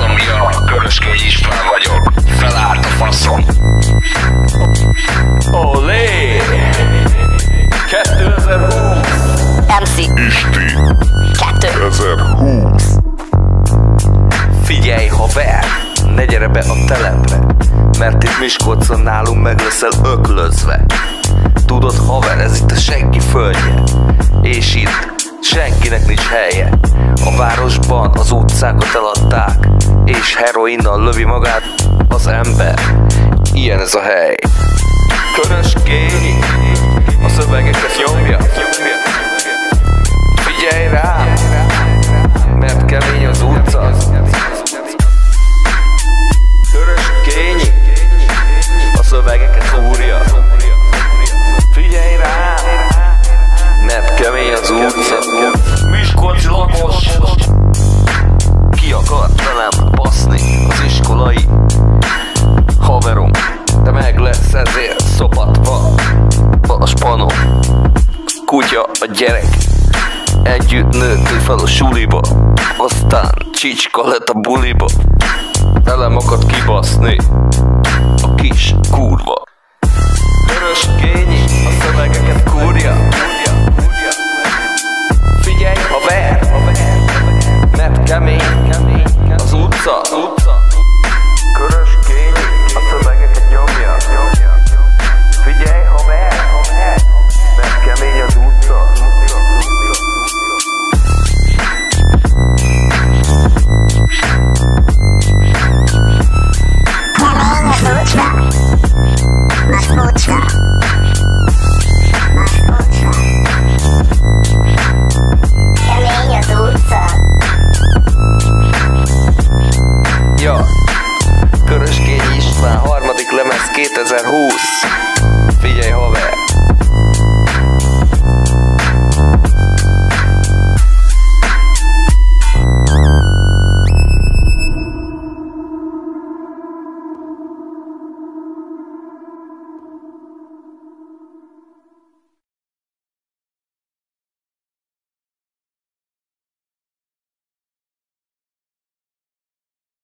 faszomja Körösköny István vagyok, felállt a faszom. Olé! 2020 MC Isti. 2020 Figyelj haver, ne gyere be a telepre Mert itt Miskolcon nálunk meg leszel öklözve. Tudod haver, ez itt a senki földje. És itt senkinek nincs helye. A városban az utcákat eladták És heroinnal lövi magát az ember. Ilyen ez a hely. Körös kény A szövegeket nyomja. Figyelj szopatva A spanom Kutya a gyerek. Együtt nőttünk fel a suliba. Aztán csicska lett a buliba. Velem akart kibaszni. A kis kurva. Körös kényi A szövegeket kúrja 93. lemez 2020